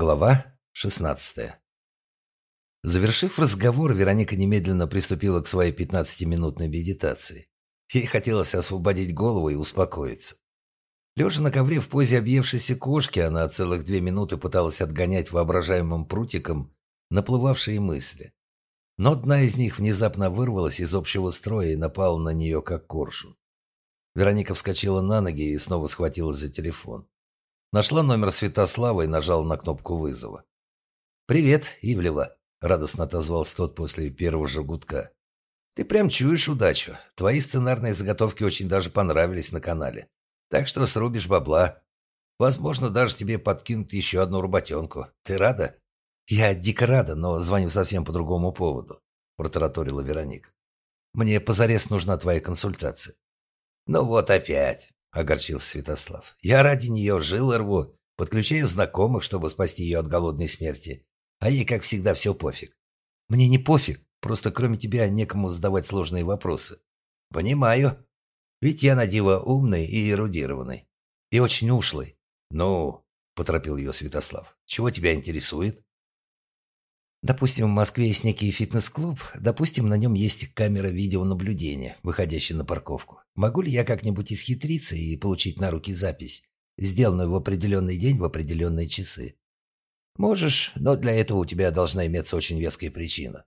Глава 16 Завершив разговор, Вероника немедленно приступила к своей 15-минутной медитации. Ей хотелось освободить голову и успокоиться. Лежа на ковре в позе объевшейся кошки, она целых две минуты пыталась отгонять воображаемым прутиком наплывавшие мысли. Но одна из них внезапно вырвалась из общего строя и напала на нее как коршун. Вероника вскочила на ноги и снова схватилась за телефон. Нашла номер Святослава и нажала на кнопку вызова. «Привет, Ивлева», — радостно отозвался тот после первого же. «Ты прям чуешь удачу. Твои сценарные заготовки очень даже понравились на канале. Так что срубишь бабла. Возможно, даже тебе подкинут еще одну работенку. Ты рада?» «Я дико рада, но звоню совсем по другому поводу», — протараторила Вероника. «Мне позарез нужна твоя консультация». «Ну вот опять. – огорчился Святослав. «Я ради нее жил рву, подключаю знакомых, чтобы спасти ее от голодной смерти. А ей, как всегда, все пофиг. Мне не пофиг, просто кроме тебя некому задавать сложные вопросы». «Понимаю. Ведь я на диво умный и эрудированный. И очень ушлый». «Ну», – поторопил ее Святослав, – «чего тебя интересует?» Допустим, в Москве есть некий фитнес-клуб, допустим, на нем есть камера видеонаблюдения, выходящая на парковку. Могу ли я как-нибудь исхитриться и получить на руки запись, сделанную в определенный день в определенные часы? Можешь, но для этого у тебя должна иметься очень веская причина.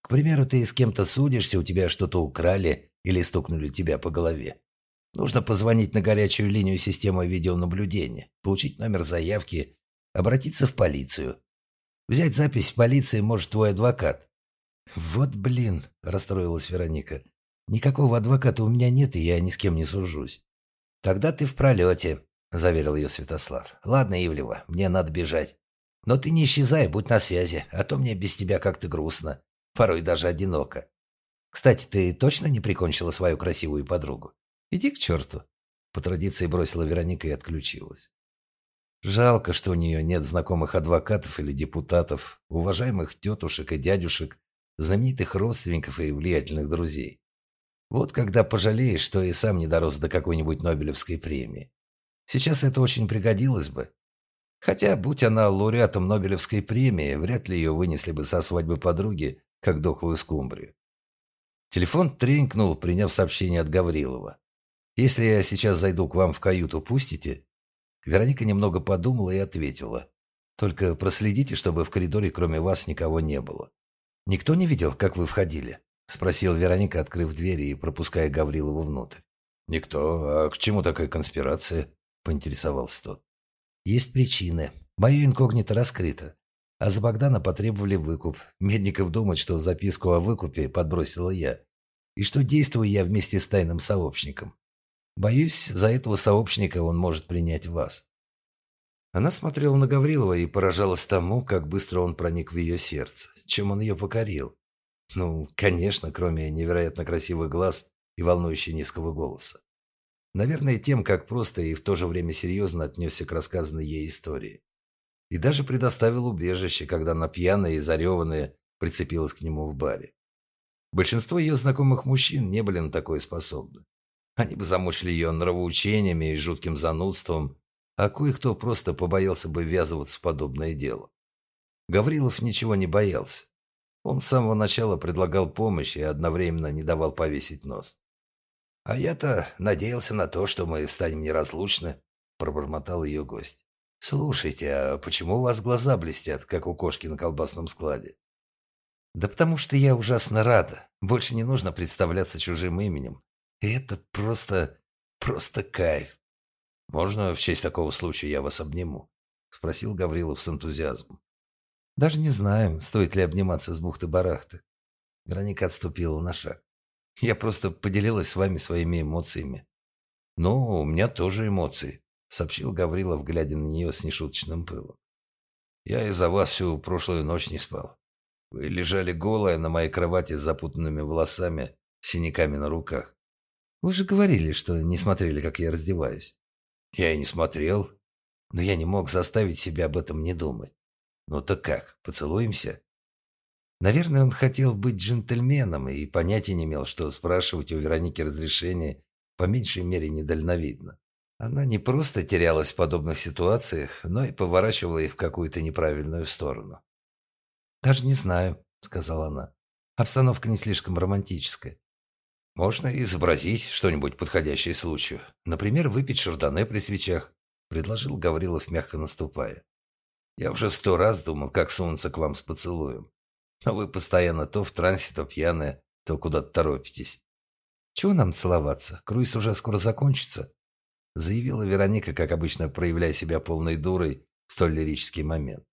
К примеру, ты с кем-то судишься, у тебя что-то украли или стукнули тебя по голове. Нужно позвонить на горячую линию системы видеонаблюдения, получить номер заявки, обратиться в полицию – Взять запись в полиции может твой адвокат». «Вот блин», – расстроилась Вероника. «Никакого адвоката у меня нет, и я ни с кем не сужусь». «Тогда ты в пролете», – заверил ее Святослав. «Ладно, Ивлева, мне надо бежать. Но ты не исчезай, будь на связи, а то мне без тебя как-то грустно, порой даже одиноко. Кстати, ты точно не прикончила свою красивую подругу? Иди к черту». По традиции бросила Вероника и отключилась. Жалко, что у нее нет знакомых адвокатов или депутатов, уважаемых тетушек и дядюшек, знаменитых родственников и влиятельных друзей. Вот когда пожалеешь, что и сам не дорос до какой-нибудь Нобелевской премии. Сейчас это очень пригодилось бы. Хотя, будь она лауреатом Нобелевской премии, вряд ли ее вынесли бы со свадьбы подруги, как дохлую скумбрию. Телефон тренькнул, приняв сообщение от Гаврилова. «Если я сейчас зайду к вам в каюту, пустите?» Вероника немного подумала и ответила. «Только проследите, чтобы в коридоре кроме вас никого не было». «Никто не видел, как вы входили?» – спросила Вероника, открыв дверь и пропуская Гаврилова внутрь. «Никто. А к чему такая конспирация?» – поинтересовался тот. «Есть причины. Мое инкогнито раскрыто. А за Богдана потребовали выкуп. Медников думает, что записку о выкупе подбросила я. И что действую я вместе с тайным сообщником. Боюсь, за этого сообщника он может принять вас». Она смотрела на Гаврилова и поражалась тому, как быстро он проник в ее сердце, чем он ее покорил. Ну, конечно, кроме невероятно красивых глаз и волнующей низкого голоса. Наверное, тем, как просто и в то же время серьезно отнесся к рассказанной ей истории. И даже предоставил убежище, когда она пьяная и зареванная прицепилась к нему в баре. Большинство ее знакомых мужчин не были на такое способны. Они бы замучили ее нравоучениями и жутким занудством, а кое-кто просто побоялся бы ввязываться в подобное дело. Гаврилов ничего не боялся. Он с самого начала предлагал помощь и одновременно не давал повесить нос. «А я-то надеялся на то, что мы станем неразлучны», – пробормотал ее гость. «Слушайте, а почему у вас глаза блестят, как у кошки на колбасном складе?» «Да потому что я ужасно рада. Больше не нужно представляться чужим именем. Это просто... просто кайф. «Можно в честь такого случая я вас обниму?» – спросил Гаврилов с энтузиазмом. «Даже не знаю, стоит ли обниматься с бухты-барахты». Вероника отступила на шаг. «Я просто поделилась с вами своими эмоциями». «Ну, у меня тоже эмоции», – сообщил Гаврилов, глядя на нее с нешуточным пылом. «Я из-за вас всю прошлую ночь не спал. Вы лежали голая на моей кровати с запутанными волосами, синяками на руках. Вы же говорили, что не смотрели, как я раздеваюсь. Я и не смотрел. Но я не мог заставить себя об этом не думать. Ну так как, поцелуемся? Наверное, он хотел быть джентльменом и понятия не имел, что спрашивать у Вероники разрешения по меньшей мере недальновидно. Она не просто терялась в подобных ситуациях, но и поворачивала их в какую-то неправильную сторону. «Даже не знаю», — сказала она. «Обстановка не слишком романтическая. Можно изобразить что-нибудь подходящее случаю. Например, выпить шардоне при свечах», — предложил Гаврилов, мягко наступая. «Я уже сто раз думал, как сунуться к вам с поцелуем. Но вы постоянно то в трансе, то пьяная, то куда-то торопитесь. Чего нам целоваться? Круиз уже скоро закончится», — заявила Вероника, как обычно проявляя себя полной дурой в столь лирический момент.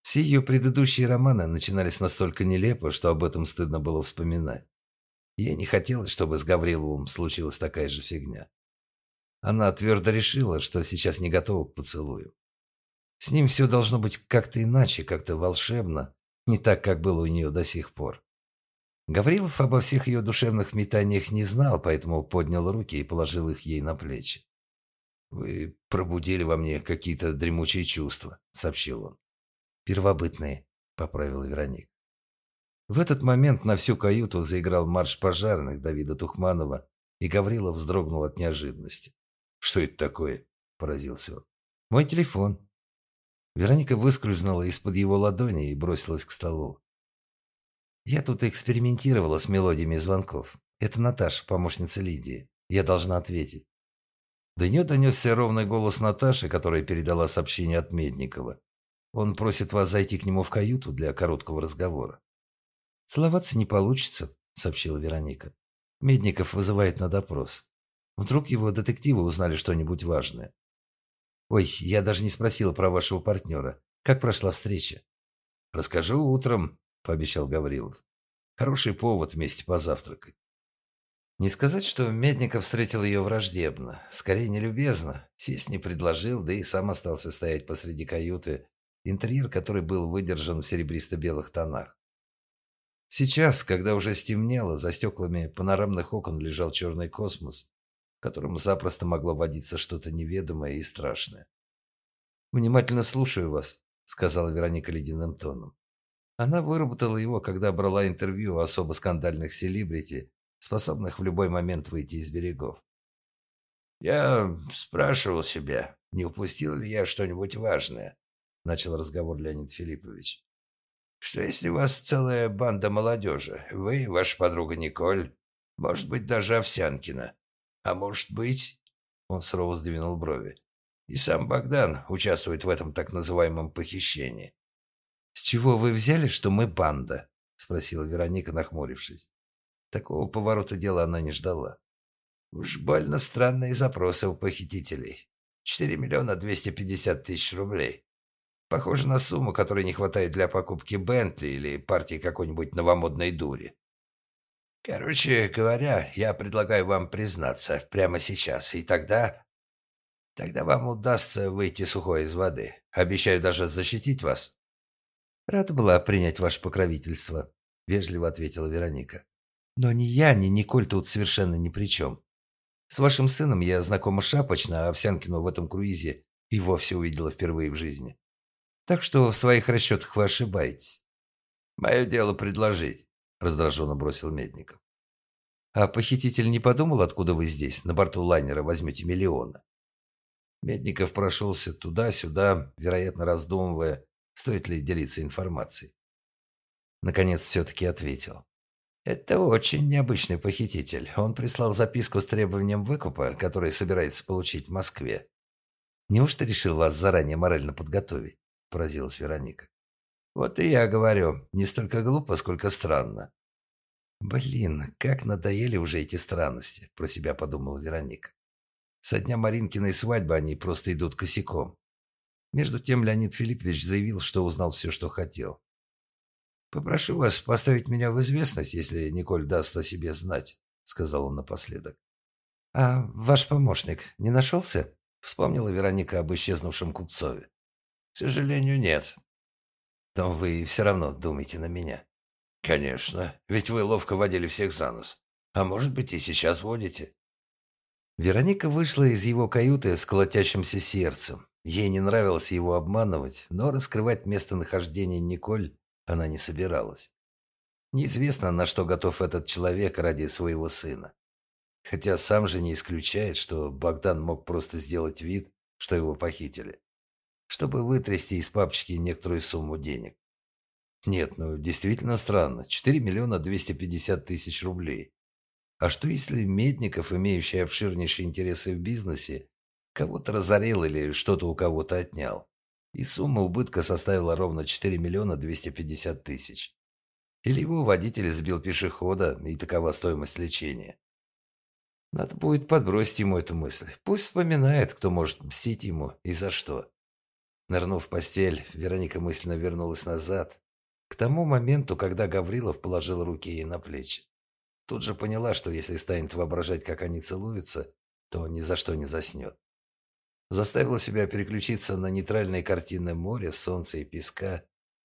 Все ее предыдущие романы начинались настолько нелепо, что об этом стыдно было вспоминать. Ей не хотелось, чтобы с Гавриловым случилась такая же фигня. Она твердо решила, что сейчас не готова к поцелую. С ним все должно быть как-то иначе, как-то волшебно, не так, как было у нее до сих пор. Гаврилов обо всех ее душевных метаниях не знал, поэтому поднял руки и положил их ей на плечи. «Вы пробудили во мне какие-то дремучие чувства», — сообщил он. «Первобытные», — поправила Вероник. В этот момент на всю каюту заиграл марш пожарных Давида Тухманова, и Гаврилов вздрогнул от неожиданности. «Что это такое?» – поразился он. «Мой телефон». Вероника выскользнула из-под его ладони и бросилась к столу. Я тут экспериментировала с мелодиями звонков. Это Наташа, помощница Лидии. Я должна ответить. До нее донесся ровный голос Наташи, которая передала сообщение от Медникова. Он просит вас зайти к нему в каюту для короткого разговора. «Целоваться не получится», — сообщила Вероника. Медников вызывает на допрос. Вдруг его детективы узнали что-нибудь важное. «Ой, я даже не спросила про вашего партнера. Как прошла встреча?» «Расскажу утром», пообещал Гаврилов. Хороший повод вместе позавтракать. Не сказать, что Медников встретил ее враждебно, скорее нелюбезно. Сесть не предложил, да и сам остался стоять посреди каюты, интерьер который был выдержан в серебристо-белых тонах. Сейчас, когда уже стемнело, за стеклами панорамных окон лежал черный космос, в котором запросто могло водиться что-то неведомое и страшное. «Внимательно слушаю вас», — сказала Вероника ледяным тоном. Она выработала его, когда брала интервью у особо скандальных селебрити, способных в любой момент выйти из берегов. «Я спрашивал себя, не упустил ли я что-нибудь важное?» – начал разговор Леонид Филиппович. «Что если вас целая банда молодежи? Вы, ваша подруга Николь, может быть, даже Овсянкина. А может быть...» – он сурово сдвинул брови. «И сам Богдан участвует в этом так называемом похищении. «С чего вы взяли, что мы банда?» – спросила Вероника, нахмурившись. Такого поворота дела она не ждала. «Уж больно странные запросы у похитителей. Четыре миллиона двести пятьдесят тысяч рублей. Похоже на сумму, которой не хватает для покупки Бентли или партии какой-нибудь новомодной дури. Короче говоря, я предлагаю вам признаться прямо сейчас, и тогда... Тогда вам удастся выйти сухой из воды. Обещаю даже защитить вас. «Рада была принять ваше покровительство», – вежливо ответила Вероника. «Но ни я, ни Николь тут совершенно ни при чем. С вашим сыном я знакома шапочно, а Овсянкину в этом круизе и вовсе увидела впервые в жизни. Так что в своих расчетах вы ошибаетесь». «Мое дело предложить», – раздраженно бросил Медников. «А похититель не подумал, откуда вы здесь, на борту лайнера, возьмете миллионы?» Медников прошелся туда-сюда, вероятно, раздумывая, Стоит ли делиться информацией? Наконец все-таки ответил. Это очень необычный похититель. Он прислал записку с требованием выкупа, который собирается получить в Москве. Неужто решил вас заранее морально подготовить? Поразилась Вероника. Вот и я говорю, не столько глупо, сколько странно. Блин, как надоели уже эти странности, про себя подумала Вероника. Со дня Маринкиной свадьбы они просто идут косяком. Между тем Леонид Филиппович заявил, что узнал все, что хотел. «Попрошу вас поставить меня в известность, если Николь даст о себе знать», — сказал он напоследок. «А ваш помощник не нашелся?» — вспомнила Вероника об исчезнувшем Купцове. «К сожалению, нет». «Но вы все равно думаете на меня». «Конечно, ведь вы ловко водили всех за нос. А может быть, и сейчас водите». Вероника вышла из его каюты с колотящимся сердцем. Ей не нравилось его обманывать, но раскрывать местонахождение Николь она не собиралась. Неизвестно, на что готов этот человек ради своего сына. Хотя сам же не исключает, что Богдан мог просто сделать вид, что его похитили, чтобы вытрясти из папочки некоторую сумму денег. Нет, ну действительно странно. 4 миллиона 250 тысяч рублей. А что если Медников, имеющий обширнейшие интересы в бизнесе, кого-то разорил или что-то у кого-то отнял? И сумма убытка составила ровно 4 миллиона 250 тысяч. Или его водитель сбил пешехода, и такова стоимость лечения. Надо будет подбросить ему эту мысль. Пусть вспоминает, кто может мстить ему и за что. Нырнув в постель, Вероника мысленно вернулась назад, к тому моменту, когда Гаврилов положил руки ей на плечи. Тут же поняла, что если станет воображать, как они целуются, то ни за что не заснет. Заставила себя переключиться на нейтральные картины моря, солнца и песка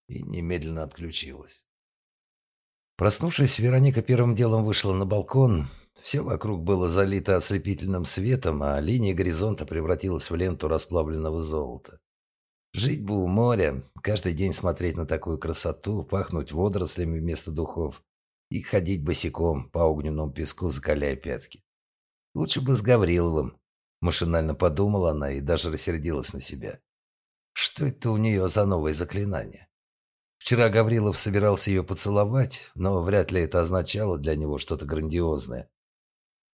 и немедленно отключилась. Проснувшись, Вероника первым делом вышла на балкон. Все вокруг было залито ослепительным светом, а линия горизонта превратилась в ленту расплавленного золота. Жить бы у моря, каждый день смотреть на такую красоту, пахнуть водорослями вместо духов и ходить босиком по огненному песку, закаляя пятки. Лучше бы с Гавриловым, машинально подумала она и даже рассердилась на себя. Что это у нее за новое заклинание? Вчера Гаврилов собирался ее поцеловать, но вряд ли это означало для него что-то грандиозное.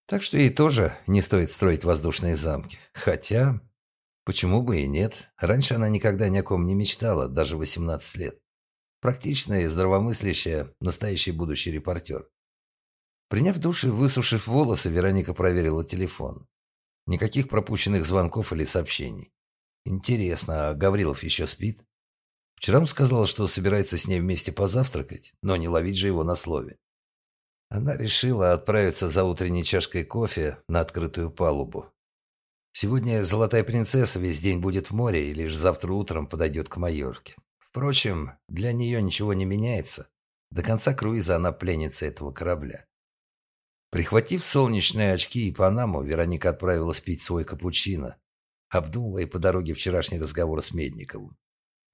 Так что ей тоже не стоит строить воздушные замки. Хотя, почему бы и нет? Раньше она никогда ни о ком не мечтала, даже 18 лет. Практичная, здравомыслящая, настоящий будущий репортер. Приняв душ и высушив волосы, Вероника проверила телефон. Никаких пропущенных звонков или сообщений. Интересно, а Гаврилов еще спит? Вчера он сказал, что собирается с ней вместе позавтракать, но не ловить же его на слове. Она решила отправиться за утренней чашкой кофе на открытую палубу. Сегодня золотая принцесса весь день будет в море и лишь завтра утром подойдет к Майорке. Впрочем, для нее ничего не меняется. До конца круиза она пленница этого корабля. Прихватив солнечные очки и панаму, Вероника отправилась пить свой капучино, обдумывая по дороге вчерашний разговор с Медниковым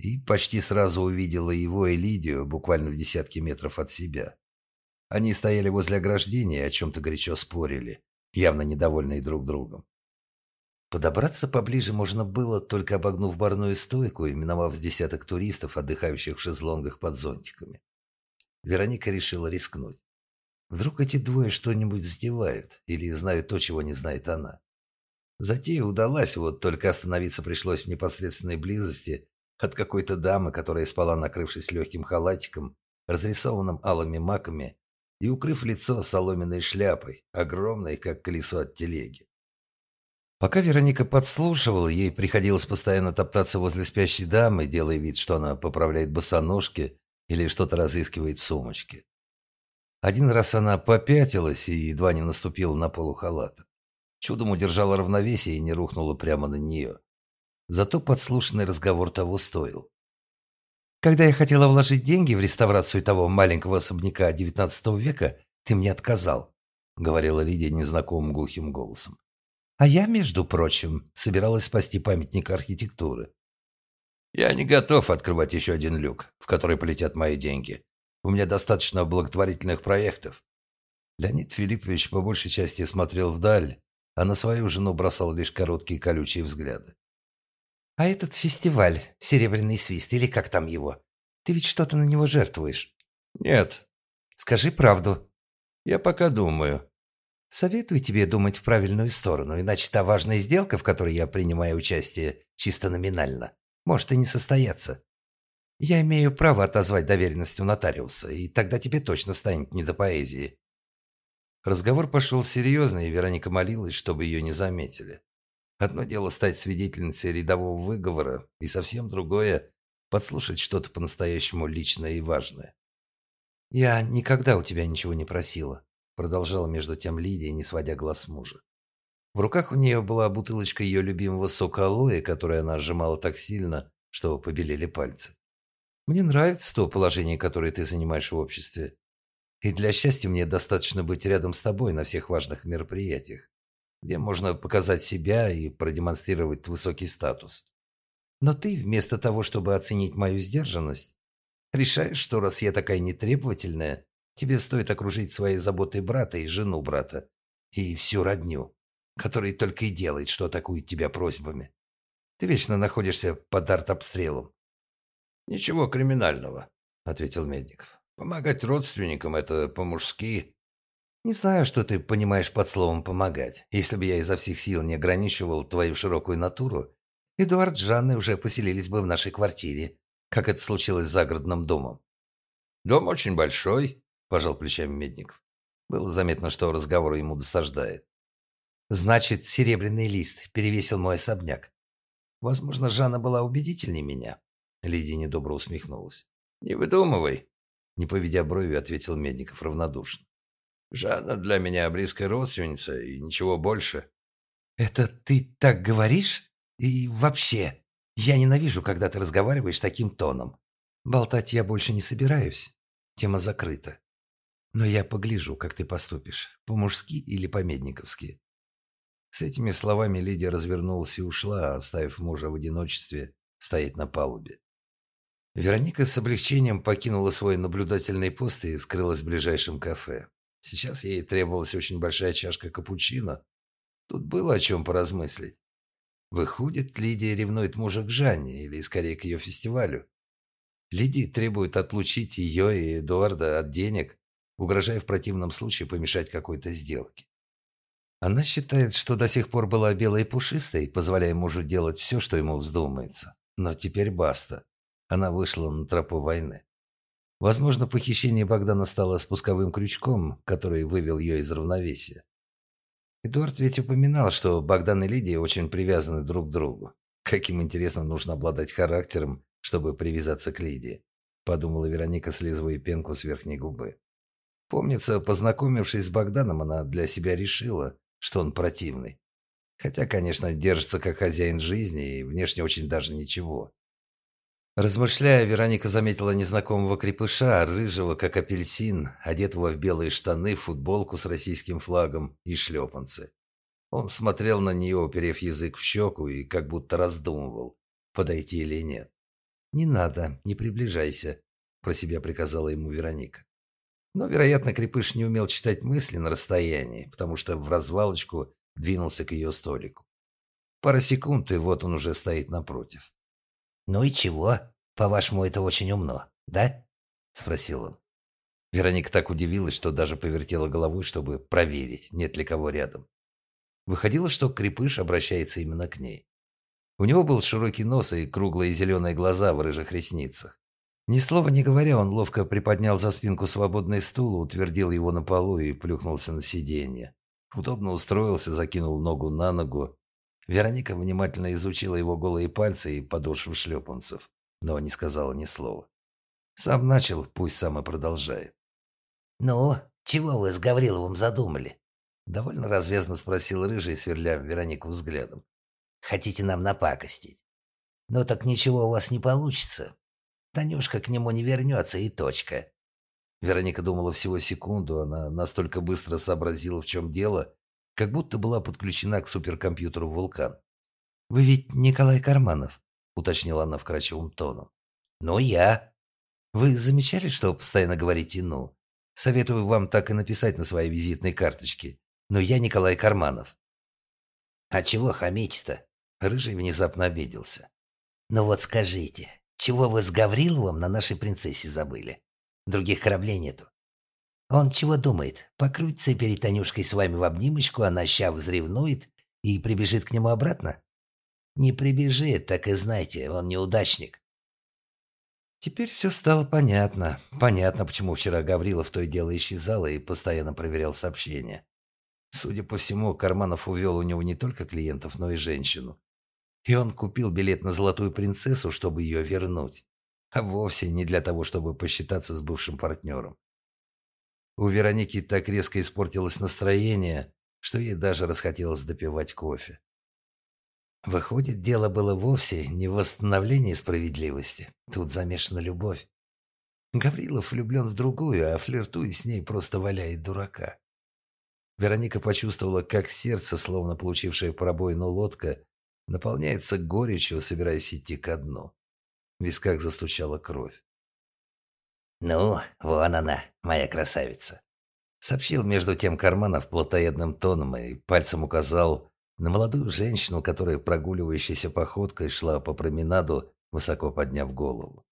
и почти сразу увидела его и Лидию буквально в десятке метров от себя. Они стояли возле ограждения и о чем-то горячо спорили, явно недовольные друг другом. Подобраться поближе можно было, только обогнув барную стойку и миновав с десяток туристов, отдыхающих в шезлонгах под зонтиками. Вероника решила рискнуть. Вдруг эти двое что-нибудь затевают или знают то, чего не знает она. Затея удалась, вот только остановиться пришлось в непосредственной близости от какой-то дамы, которая спала, накрывшись легким халатиком, разрисованным алыми маками и укрыв лицо соломенной шляпой, огромной, как колесо от телеги. Пока Вероника подслушивала, ей приходилось постоянно топтаться возле спящей дамы, делая вид, что она поправляет босоножки или что-то разыскивает в сумочке. Один раз она попятилась и едва не наступила на полу халата. Чудом удержала равновесие и не рухнула прямо на нее. Зато подслушанный разговор того стоил. «Когда я хотела вложить деньги в реставрацию того маленького особняка XIX века, ты мне отказал», — говорила Лидия незнакомым глухим голосом. «А я, между прочим, собиралась спасти памятник архитектуры». «Я не готов открывать еще один люк, в который полетят мои деньги. У меня достаточно благотворительных проектов». Леонид Филиппович по большей части смотрел вдаль, а на свою жену бросал лишь короткие колючие взгляды. А этот фестиваль, Серебряный свист, или как там его? Ты ведь что-то на него жертвуешь? Нет. Скажи правду. Я пока думаю. Советую тебе думать в правильную сторону, иначе та важная сделка, в которой я принимаю участие, чисто номинально, может и не состояться. Я имею право отозвать доверенность у нотариуса, и тогда тебе точно станет не до поэзии. Разговор пошел серьезный, и Вероника молилась, чтобы ее не заметили. Одно дело стать свидетельницей рядового выговора, и совсем другое – подслушать что-то по-настоящему личное и важное. «Я никогда у тебя ничего не просила», – продолжала между тем Лидия, не сводя глаз мужа. В руках у нее была бутылочка ее любимого сока алоэ, которую она сжимала так сильно, что побелели пальцы. «Мне нравится то положение, которое ты занимаешь в обществе. И для счастья мне достаточно быть рядом с тобой на всех важных мероприятиях где можно показать себя и продемонстрировать высокий статус. Но ты, вместо того, чтобы оценить мою сдержанность, решаешь, что раз я такая нетребовательная, тебе стоит окружить своей заботой брата и жену брата, и всю родню, который только и делает, что атакует тебя просьбами. Ты вечно находишься под артобстрелом». «Ничего криминального», — ответил Медников. «Помогать родственникам — это по-мужски». «Не знаю, что ты понимаешь под словом «помогать». Если бы я изо всех сил не ограничивал твою широкую натуру, Эдуард с Жанной уже поселились бы в нашей квартире, как это случилось с загородным домом. «Дом очень большой», – пожал плечами Медников. Было заметно, что разговор ему досаждает. «Значит, серебряный лист перевесил мой особняк. Возможно, Жанна была убедительнее меня». Лидия недобро усмехнулась. «Не выдумывай», – не поведя брови, ответил Медников равнодушно. «Жанна для меня близкая родственница и ничего больше». «Это ты так говоришь? И вообще, я ненавижу, когда ты разговариваешь таким тоном. Болтать я больше не собираюсь. Тема закрыта. Но я погляжу, как ты поступишь. По-мужски или по-медниковски. С этими словами Лидия развернулась и ушла, оставив мужа в одиночестве стоять на палубе. Вероника с облегчением покинула свой наблюдательный пост и скрылась в ближайшем кафе. Сейчас ей требовалась очень большая чашка капучино. Тут было о чем поразмыслить. Выходит, Лидия ревнует мужа к Жанне, или скорее к ее фестивалю. Лидия требует отлучить ее и Эдуарда от денег, угрожая в противном случае помешать какой-то сделке. Она считает, что до сих пор была белой и пушистой, позволяя мужу делать все, что ему вздумается. Но теперь баста. Она вышла на тропу войны. Возможно, похищение Богдана стало спусковым крючком, который вывел ее из равновесия. Эдуард ведь упоминал, что Богдан и Лидия очень привязаны друг к другу. Каким интересно нужно обладать характером, чтобы привязаться к Лидии, подумала Вероника, слизывая пенку с верхней губы. Помнится, познакомившись с Богданом, она для себя решила, что он противный. Хотя, конечно, держится как хозяин жизни и внешне очень даже ничего. Размышляя, Вероника заметила незнакомого крепыша, рыжего, как апельсин, одетого в белые штаны, футболку с российским флагом и шлепанцы. Он смотрел на нее, уперев язык в щеку, и как будто раздумывал, подойти или нет. «Не надо, не приближайся», – про себя приказала ему Вероника. Но, вероятно, крепыш не умел читать мысли на расстоянии, потому что в развалочку двинулся к ее столику. Пара секунд, и вот он уже стоит напротив. «Ну и чего? По-вашему, это очень умно, да?» – спросил он. Вероника так удивилась, что даже повертела головой, чтобы проверить, нет ли кого рядом. Выходило, что крепыш обращается именно к ней. У него был широкий нос и круглые зеленые глаза в рыжих ресницах. Ни слова не говоря, он ловко приподнял за спинку свободный стул, утвердил его на полу и плюхнулся на сиденье. Удобно устроился, закинул ногу на ногу Вероника внимательно изучила его голые пальцы и подошвы шлепанцев, но не сказала ни слова. Сам начал, пусть сам и продолжает. «Ну, чего вы с Гавриловым задумали?» Довольно развязно спросил Рыжий, сверля Веронику взглядом. «Хотите нам напакостить? Ну так ничего у вас не получится. Танюшка к нему не вернется и точка». Вероника думала всего секунду, она настолько быстро сообразила, в чем дело, как будто была подключена к суперкомпьютеру «Вулкан». «Вы ведь Николай Карманов», — уточнила она вкрадчивым тоном. «Ну, я». «Вы замечали, что постоянно говорите «ну»? Советую вам так и написать на своей визитной карточке. Но я Николай Карманов». «А чего хамите-то?» Рыжий внезапно обиделся. «Ну вот скажите, чего вы с Гавриловым на нашей принцессе забыли? Других кораблей нету. Он чего думает? Покрутится перед Танюшкой с вами в обнимочку, она ща взревнует и прибежит к нему обратно? Не прибежит, так и знайте, он неудачник. Теперь все стало понятно. Понятно, почему вчера Гаврилов то и дело исчезал и постоянно проверял сообщения. Судя по всему, Карманов увел у него не только клиентов, но и женщину. И он купил билет на золотую принцессу, чтобы ее вернуть. А вовсе не для того, чтобы посчитаться с бывшим партнером. У Вероники так резко испортилось настроение, что ей даже расхотелось допивать кофе. Выходит, дело было вовсе не в восстановлении справедливости. Тут замешана любовь. Гаврилов влюблен в другую, а флиртуя с ней просто валяет дурака. Вероника почувствовала, как сердце, словно получившее пробоину лодка, наполняется горечью, собираясь идти ко дну. В висках застучала кровь. «Ну, вон она, моя красавица». Сообщил между тем Карманов плотоядным тоном и пальцем указал на молодую женщину, которая прогуливающейся походкой шла по променаду, высоко подняв голову.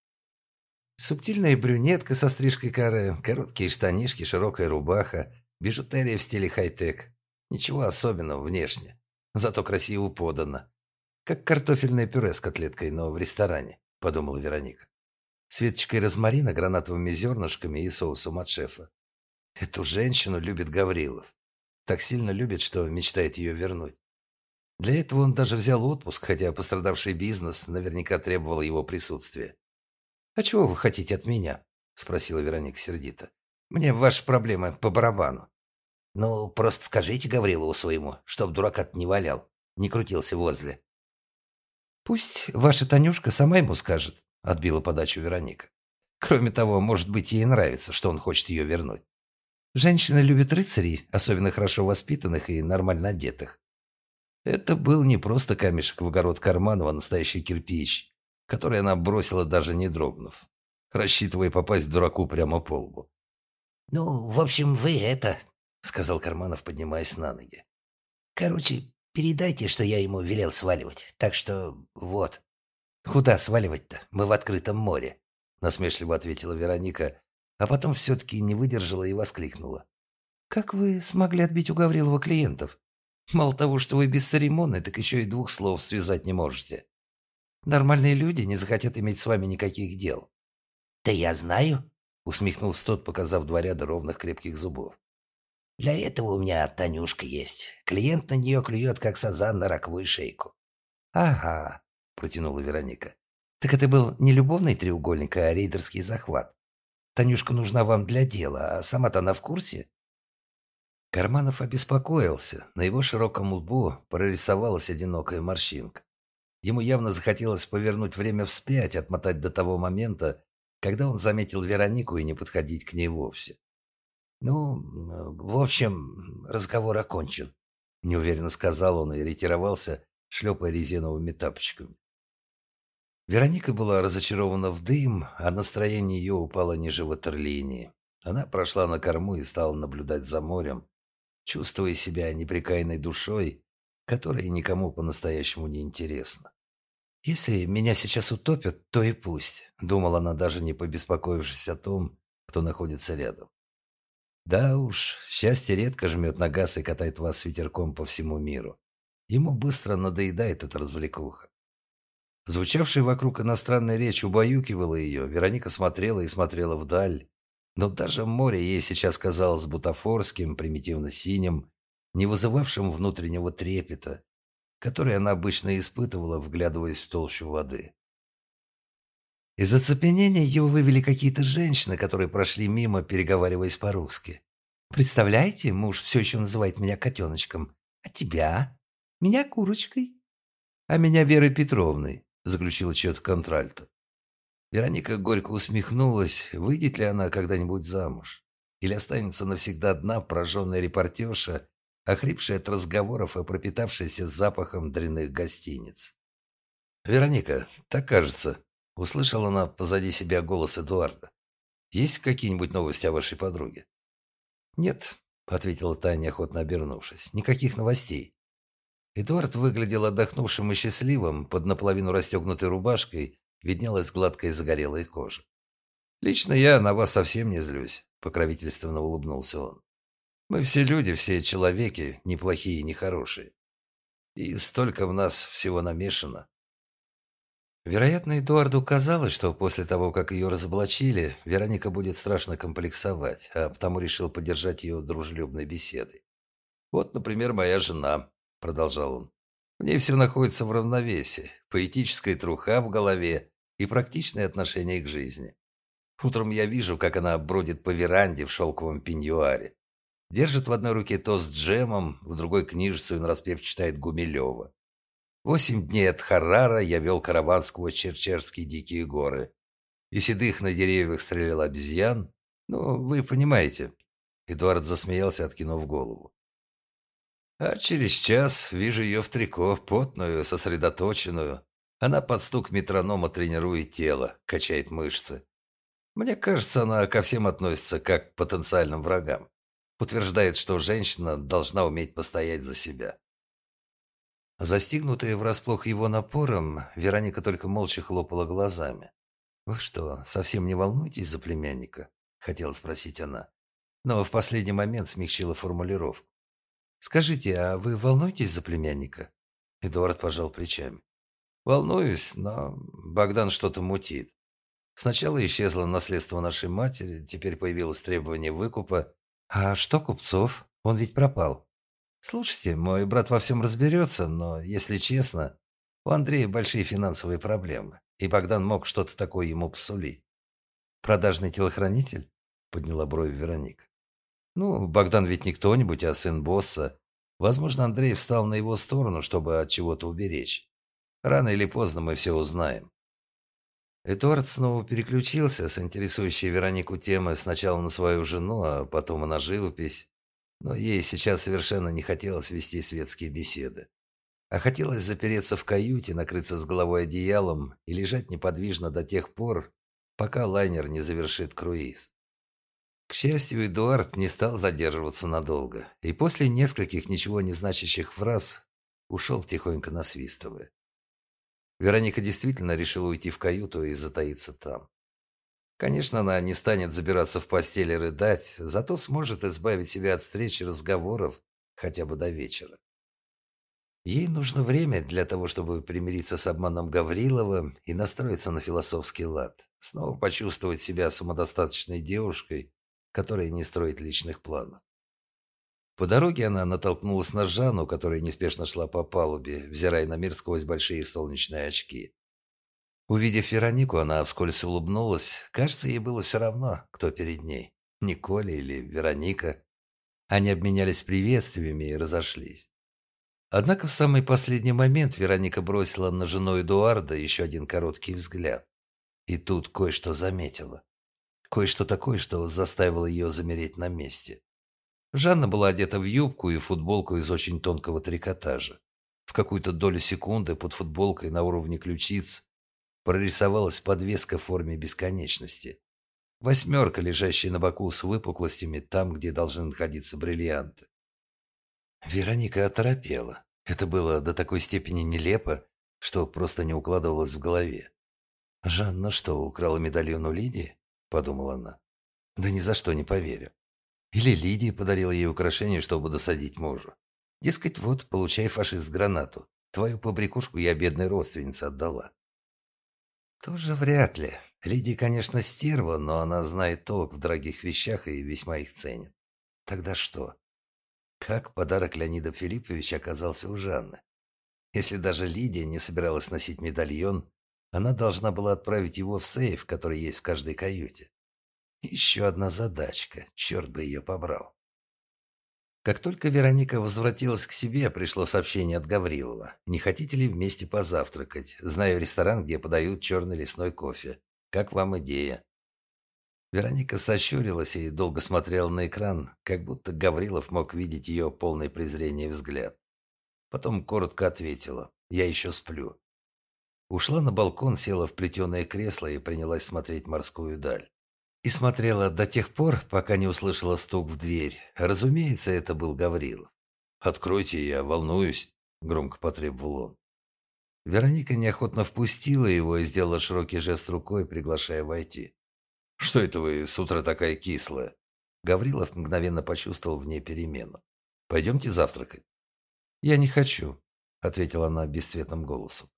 Субтильная брюнетка со стрижкой каре, короткие штанишки, широкая рубаха, бижутерия в стиле хай-тек. Ничего особенного внешне, зато красиво подано. Как картофельное пюре с котлеткой, но в ресторане, подумала Вероника. Светочкой розмарина, гранатовыми зернышками и соусом от шефа. Эту женщину любит Гаврилов. Так сильно любит, что мечтает ее вернуть. Для этого он даже взял отпуск, хотя пострадавший бизнес наверняка требовал его присутствия. «А чего вы хотите от меня?» – спросила Вероника сердито. «Мне ваши проблемы по барабану». «Ну, просто скажите Гаврилову своему, чтоб дурак не валял, не крутился возле». «Пусть ваша Танюшка сама ему скажет», – отбила подачу Вероника. «Кроме того, может быть, ей нравится, что он хочет ее вернуть. Женщины любят рыцарей, особенно хорошо воспитанных и нормально одетых. Это был не просто камешек в огород Карманова, а настоящий кирпич, который она бросила даже не дрогнув, рассчитывая попасть дураку прямо по лбу. «Ну, в общем, вы это...» — сказал Карманов, поднимаясь на ноги. «Короче, передайте, что я ему велел сваливать. Так что вот». «Куда сваливать-то? Мы в открытом море», — насмешливо ответила Вероника, а потом все-таки не выдержала и воскликнула. «Как вы смогли отбить у Гаврилова клиентов? Мало того, что вы бесцеремонны, так еще и двух слов связать не можете. Нормальные люди не захотят иметь с вами никаких дел». «Да я знаю», — усмехнулся тот, показав два ряда ровных крепких зубов. «Для этого у меня Танюшка есть. Клиент на нее клюет, как сазан на раковую шейку». «Ага», — протянула Вероника. «Так это был не любовный треугольник, а рейдерский захват. Танюшка нужна вам для дела, а сама-то она в курсе?» Карманов обеспокоился. На его широком лбу прорисовалась одинокая морщинка. Ему явно захотелось повернуть время вспять, отмотать до того момента, когда он заметил Веронику и не подходить к ней вовсе. «Ну, в общем, разговор окончен», — неуверенно сказал он и ретировался, шлепая резиновыми тапочками. Вероника была разочарована в дым, а настроение ее упало ниже ватерлинии. Она прошла на корму и стала наблюдать за морем, чувствуя себя неприкаянной душой, которая никому по-настоящему не интересна. «Если меня сейчас утопят, то и пусть», — думала она, даже не побеспокоившись о том, кто находится рядом. Да уж, счастье редко жмет на газ и катает вас с ветерком по всему миру. Ему быстро надоедает эта развлекуха. Звучавшая вокруг иностранная речь убаюкивала ее. Вероника смотрела и смотрела вдаль. Но даже море ей сейчас казалось бутафорским, примитивно-синим, не вызывавшим внутреннего трепета, который она обычно испытывала, вглядываясь в толщу воды. Из оцепенения его вывели какие-то женщины, которые прошли мимо, переговариваясь по-русски. «Представляете, муж все еще называет меня котеночком. А тебя? Меня курочкой. А меня Верой Петровной заключил отчет контральта. Вероника горько усмехнулась, выйдет ли она когда-нибудь замуж. Или останется навсегда одна пораженная репортерша, охрипшая от разговоров и пропитавшаяся запахом дрянных гостиниц. «Вероника, так кажется», — услышала она позади себя голос Эдуарда. «Есть какие-нибудь новости о вашей подруге?» «Нет», — ответила Таня, охотно обернувшись, — «никаких новостей. Эдуард выглядел отдохнувшим и счастливым, под наполовину расстегнутой рубашкой виднелась гладкая загорелая кожа. «Лично я на вас совсем не злюсь», — покровительственно улыбнулся он. «Мы все люди, все человеки, неплохие и нехорошие. И столько в нас всего намешано». Вероятно, Эдуарду казалось, что после того, как ее разоблачили, Вероника будет страшно комплексовать, а потому решил поддержать ее дружелюбной беседой. «Вот, например, моя жена», — продолжал он. «В ней все находится в равновесии. Поэтическая труха в голове и практичное отношение к жизни. Утром я вижу, как она бродит по веранде в шелковом пеньюаре. Держит в одной руке тост с джемом, в другой книжицу и нараспев читает Гумилева. Восемь дней от Харрара я вел караван сквозь Черчерские дикие горы. И седых на деревьях стрелял обезьян. Ну, вы понимаете. Эдуард засмеялся, откинув голову. А через час вижу ее в трико, потную, сосредоточенную. Она под стук метронома тренирует тело, качает мышцы. Мне кажется, она ко всем относится как к потенциальным врагам. Утверждает, что женщина должна уметь постоять за себя. Застигнутая врасплох его напором, Вероника только молча хлопала глазами. «Вы что, совсем не волнуетесь за племянника?» – хотела спросить она. Но в последний момент смягчила формулировку. «Скажите, а вы волнуетесь за племянника?» Эдуард пожал плечами. «Волнуюсь, но Богдан что-то мутит. Сначала исчезло наследство нашей матери, теперь появилось требование выкупа, «А что Купцов? Он ведь пропал». «Слушайте, мой брат во всем разберется, но, если честно, у Андрея большие финансовые проблемы, и Богдан мог что-то такое ему посулить». «Продажный телохранитель?» – подняла бровь Вероника. «Ну, Богдан ведь не кто-нибудь, а сын босса. Возможно, Андрей встал на его сторону, чтобы от чего-то уберечь. Рано или поздно мы все узнаем. Эдуард снова переключился с интересующей Веронику темы сначала на свою жену, а потом и на живопись. Но ей сейчас совершенно не хотелось вести светские беседы. А хотелось запереться в каюте, накрыться с головой одеялом и лежать неподвижно до тех пор, пока лайнер не завершит круиз. К счастью, Эдуард не стал задерживаться надолго, и после нескольких ничего не значащих фраз ушел тихонько насвистывая. Вероника действительно решила уйти в каюту и затаиться там. Конечно, она не станет забираться в постель и рыдать, зато сможет избавить себя от встреч и разговоров хотя бы до вечера. Ей нужно время для того, чтобы примириться с обманом Гаврилова и настроиться на философский лад, снова почувствовать себя самодостаточной девушкой, которая не строит личных планов. По дороге она натолкнулась на Жанну, которая неспешно шла по палубе, взирая на мир сквозь большие солнечные очки. Увидев Веронику, она вскользь улыбнулась. Кажется, ей было все равно, кто перед ней. Николя или Вероника. Они обменялись приветствиями и разошлись. Однако в самый последний момент Вероника бросила на жену Эдуарда еще один короткий взгляд. И тут кое-что заметила. Кое-что такое, что заставило ее замереть на месте. Жанна была одета в юбку и футболку из очень тонкого трикотажа. В какую-то долю секунды под футболкой на уровне ключиц прорисовалась подвеска в форме бесконечности. Восьмерка, лежащая на боку с выпуклостями там, где должны находиться бриллианты. Вероника оторопела. Это было до такой степени нелепо, что просто не укладывалось в голове. «Жанна что, украла медальон у Лидии?» – подумала она. «Да ни за что не поверю. Или Лидия подарила ей украшение, чтобы досадить мужу. Дескать, вот, получай, фашист, гранату. Твою побрякушку я бедной родственнице отдала. Тоже вряд ли. Лидия, конечно, стерва, но она знает толк в дорогих вещах и весьма их ценит. Тогда что? Как подарок Леонида Филипповича оказался у Жанны? Если даже Лидия не собиралась носить медальон, она должна была отправить его в сейф, который есть в каждой каюте. Еще одна задачка, черт бы ее побрал. Как только Вероника возвратилась к себе, пришло сообщение от Гаврилова. «Не хотите ли вместе позавтракать? Знаю ресторан, где подают черный лесной кофе. Как вам идея?» Вероника сощурилась и долго смотрела на экран, как будто Гаврилов мог видеть ее полное презрение взгляд. Потом коротко ответила «Я еще сплю». Ушла на балкон, села в плетеное кресло и принялась смотреть морскую даль. И смотрела до тех пор, пока не услышала стук в дверь. Разумеется, это был Гаврилов. «Откройте, я волнуюсь», — громко потребовал он. Вероника неохотно впустила его и сделала широкий жест рукой, приглашая войти. «Что это вы с утра такая кислая?» Гаврилов мгновенно почувствовал в ней перемену. «Пойдемте завтракать». «Я не хочу», — ответила она бесцветным голосом.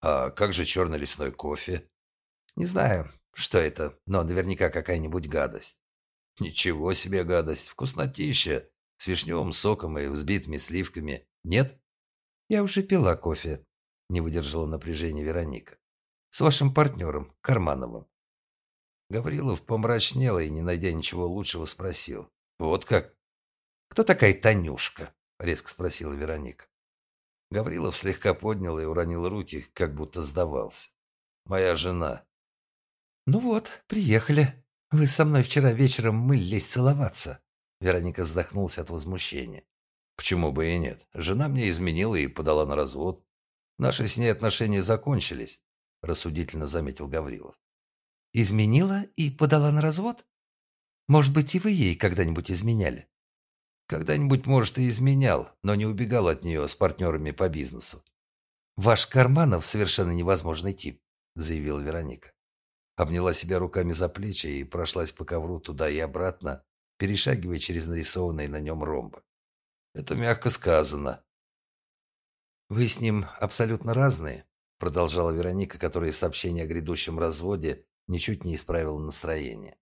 «А как же черный лесной кофе?» «Не знаю. Что это? Но наверняка какая-нибудь гадость. Ничего себе гадость. Вкуснотища. С вишневым соком и взбитыми сливками. Нет? Я уже пила кофе. Не выдержала напряжения Вероника. С вашим партнером, Кармановым. Гаврилов помрачнел и, не найдя ничего лучшего, спросил. «Вот как?» «Кто такая Танюшка?» — резко спросила Вероника. Гаврилов слегка поднял и уронил руки, как будто сдавался. «Моя жена», «Ну вот, приехали. Вы со мной вчера вечером мылись целоваться». Вероника вздохнулась от возмущения. «Почему бы и нет? Жена мне изменила и подала на развод. Наши с ней отношения закончились», – рассудительно заметил Гаврилов. «Изменила и подала на развод? Может быть, и вы ей когда-нибудь изменяли?» Когда-нибудь, может, и изменял, но не убегал от нее с партнерами по бизнесу. «Ваш Карманов совершенно невозможный тип», — заявила Вероника. Обняла себя руками за плечи и прошлась по ковру туда и обратно, перешагивая через нарисованные на нем ромбы. Это мягко сказано. «Вы с ним абсолютно разные», — продолжала Вероника, которая сообщение о грядущем разводе ничуть не исправила настроение.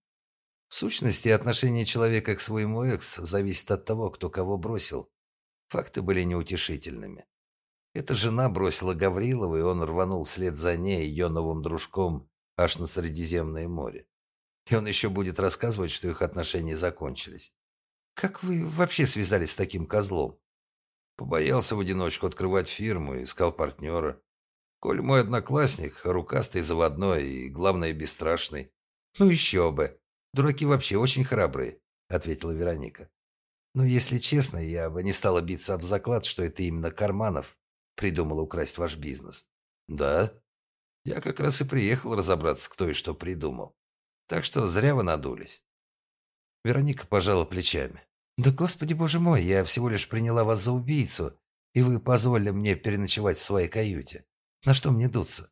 В сущности, отношение человека к своему экс зависит от того, кто кого бросил. Факты были неутешительными. Эта жена бросила Гаврилова, и он рванул вслед за ней, ее новым дружком, аж на Средиземное море. И он еще будет рассказывать, что их отношения закончились. Как вы вообще связались с таким козлом? Побоялся в одиночку открывать фирму, искал партнера. Коль мой одноклассник, рукастый, заводной и, главное, бесстрашный. Ну еще бы. Дураки вообще очень храбрые, ответила Вероника. Но если честно, я бы не стала биться об заклад, что это именно Карманов придумал украсть ваш бизнес. Да? Я как раз и приехал разобраться, кто и что придумал. Так что зря вы надулись. Вероника пожала плечами. Да господи боже мой, я всего лишь приняла вас за убийцу, и вы позволили мне переночевать в своей каюте. На что мне дуться?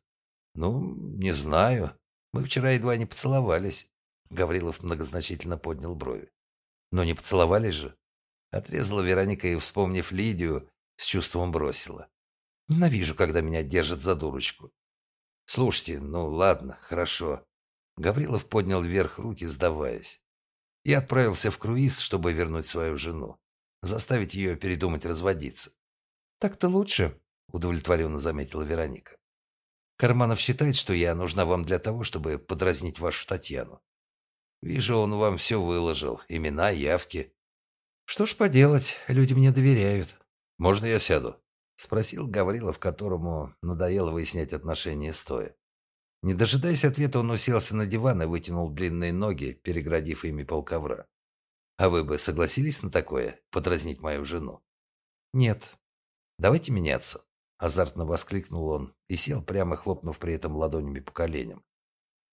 Ну, не знаю. Мы вчера едва не поцеловались. Гаврилов многозначительно поднял брови. Но не поцеловались же. Отрезала Вероника и, вспомнив Лидию, с чувством бросила. Ненавижу, когда меня держат за дурочку. Слушайте, ну ладно, хорошо. Гаврилов поднял вверх руки, сдаваясь. И отправился в круиз, чтобы вернуть свою жену. Заставить ее передумать разводиться. «Так-то лучше», — удовлетворенно заметила Вероника. «Карманов считает, что я нужна вам для того, чтобы подразнить вашу Татьяну. Вижу, он вам все выложил. Имена, явки. Что ж поделать, люди мне доверяют. Можно я сяду? Спросил Гаврилов, которому надоело выяснять отношения стоя. Не дожидаясь ответа, он уселся на диван и вытянул длинные ноги, переградив ими полковра. «А вы бы согласились на такое, подразнить мою жену?» «Нет». «Давайте меняться», – азартно воскликнул он и сел, прямо хлопнув при этом ладонями по коленям.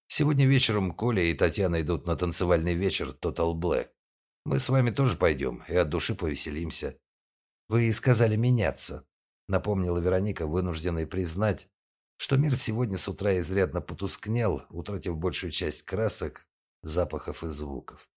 Сегодня вечером Коля и Татьяна идут на танцевальный вечер Total Black. Мы с вами тоже пойдем и от души повеселимся. Вы сказали меняться, напомнила Вероника, вынужденная признать, что мир сегодня с утра изрядно потускнел, утратив большую часть красок, запахов и звуков.